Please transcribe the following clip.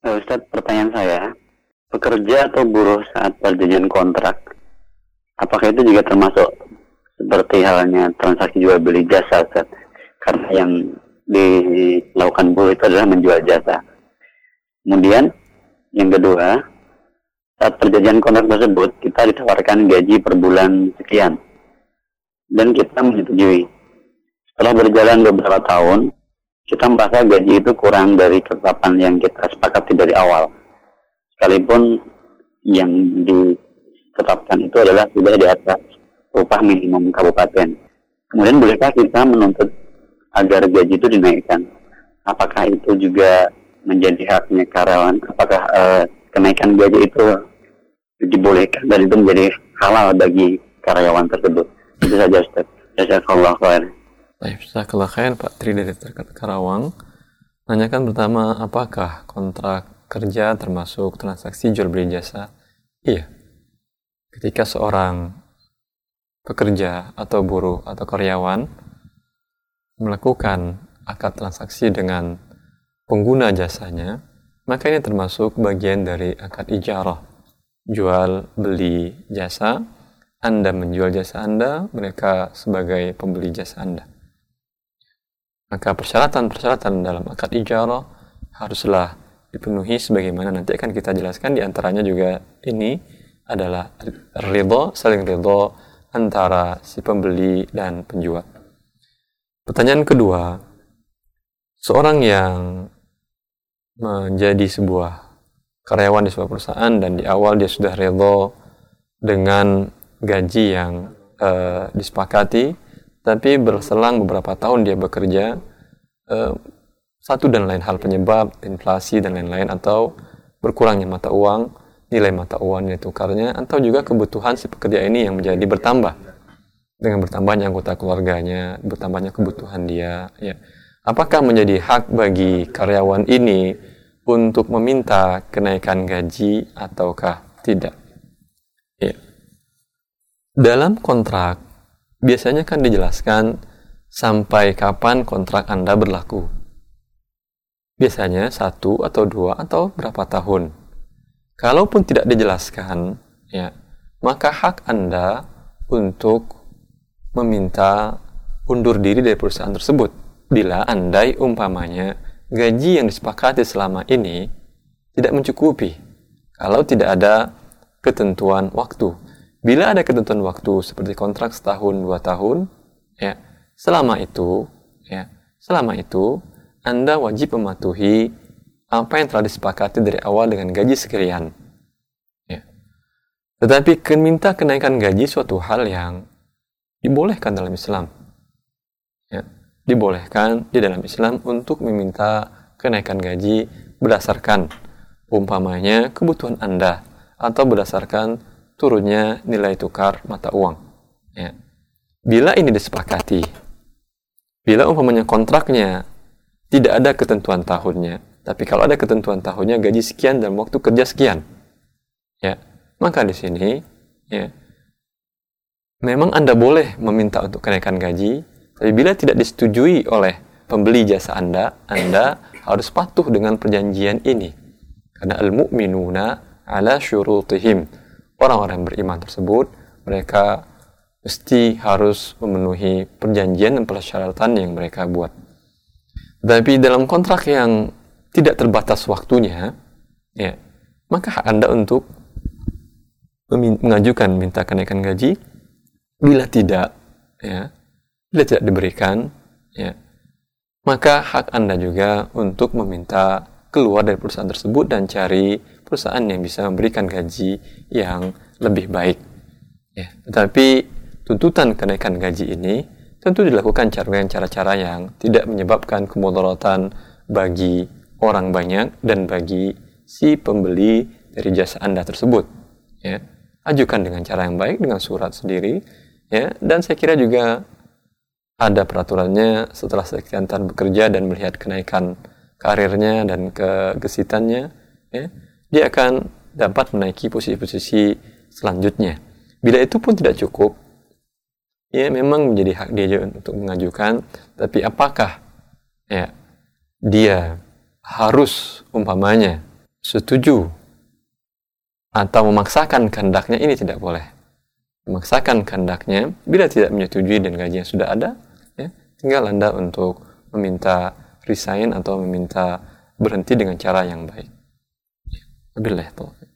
Uh, pertanyaan saya, pekerja atau buruh saat perjanjian kontrak, apakah itu juga termasuk seperti halnya transaksi jual beli jasa, Ustadz? Karena yang dilakukan buruh itu adalah menjual jasa. Kemudian, yang kedua, saat perjanjian kontrak tersebut, kita ditawarkan gaji per bulan sekian. Dan kita menyetujui. Setelah berjalan beberapa tahun, kita merasa gaji itu kurang dari ketetapan yang kita sepakati dari awal. Sekalipun yang ditetapkan itu adalah sudah di atas upah minimum kabupaten. Kemudian bolehkah kita menuntut agar gaji itu dinaikkan? Apakah itu juga menjadi haknya karyawan? Apakah uh, kenaikan gaji itu dibolehkan dan itu menjadi halal bagi karyawan tersebut? Itu saja Ustaz. Jazakallah khair. Baik, setelah khair Pak Tri dari Karawang. Nanyakan pertama, apakah kontrak kerja termasuk transaksi jual beli jasa? Iya. Ketika seorang pekerja atau buruh atau karyawan melakukan akad transaksi dengan pengguna jasanya, maka ini termasuk bagian dari akad ijarah. Jual beli jasa, Anda menjual jasa Anda, mereka sebagai pembeli jasa Anda. Maka persyaratan-persyaratan dalam akad ijarah haruslah dipenuhi sebagaimana nanti akan kita jelaskan di antaranya juga ini adalah ridho, saling ridho antara si pembeli dan penjual. Pertanyaan kedua, seorang yang menjadi sebuah karyawan di sebuah perusahaan dan di awal dia sudah ridho dengan gaji yang uh, disepakati, tapi berselang beberapa tahun dia bekerja eh, satu dan lain hal penyebab inflasi dan lain-lain atau berkurangnya mata uang nilai mata uang nilai tukarnya atau juga kebutuhan si pekerja ini yang menjadi bertambah. Dengan bertambahnya anggota keluarganya bertambahnya kebutuhan dia ya. Apakah menjadi hak bagi karyawan ini untuk meminta kenaikan gaji ataukah tidak? Ya. Dalam kontrak biasanya kan dijelaskan sampai kapan kontrak Anda berlaku. Biasanya satu atau dua atau berapa tahun. Kalaupun tidak dijelaskan, ya, maka hak Anda untuk meminta undur diri dari perusahaan tersebut. Bila andai umpamanya gaji yang disepakati selama ini tidak mencukupi, kalau tidak ada ketentuan waktu. Bila ada ketentuan waktu seperti kontrak setahun dua tahun, ya selama itu, ya selama itu Anda wajib mematuhi apa yang telah disepakati dari awal dengan gaji sekian. Ya. Tetapi minta kenaikan gaji suatu hal yang dibolehkan dalam Islam. Ya. Dibolehkan di dalam Islam untuk meminta kenaikan gaji berdasarkan umpamanya kebutuhan Anda atau berdasarkan turunnya nilai tukar mata uang. Ya. Bila ini disepakati, bila umpamanya kontraknya tidak ada ketentuan tahunnya, tapi kalau ada ketentuan tahunnya gaji sekian dalam waktu kerja sekian, ya maka di sini ya memang anda boleh meminta untuk kenaikan gaji, tapi bila tidak disetujui oleh pembeli jasa anda, anda harus patuh dengan perjanjian ini, karena al-mu'minuna ala syurutihim orang-orang beriman tersebut mereka mesti harus memenuhi perjanjian dan persyaratan yang mereka buat. Tapi dalam kontrak yang tidak terbatas waktunya, ya, maka hak Anda untuk mengajukan minta kenaikan gaji bila tidak ya, bila tidak diberikan, ya, maka hak Anda juga untuk meminta keluar dari perusahaan tersebut dan cari perusahaan yang bisa memberikan gaji yang lebih baik. Ya, tetapi tuntutan kenaikan gaji ini tentu dilakukan dengan cara-cara yang tidak menyebabkan kemudaratan bagi orang banyak dan bagi si pembeli dari jasa Anda tersebut. Ya, ajukan dengan cara yang baik dengan surat sendiri ya dan saya kira juga ada peraturannya setelah sekian tahun bekerja dan melihat kenaikan karirnya dan kegesitannya ya dia akan dapat menaiki posisi-posisi selanjutnya. Bila itu pun tidak cukup, ya memang menjadi hak dia untuk mengajukan, tapi apakah ya dia harus umpamanya setuju atau memaksakan kehendaknya ini tidak boleh. Memaksakan kehendaknya bila tidak menyetujui dan gaji yang sudah ada, ya, tinggal Anda untuk meminta resign atau meminta berhenti dengan cara yang baik. بالله يحفظك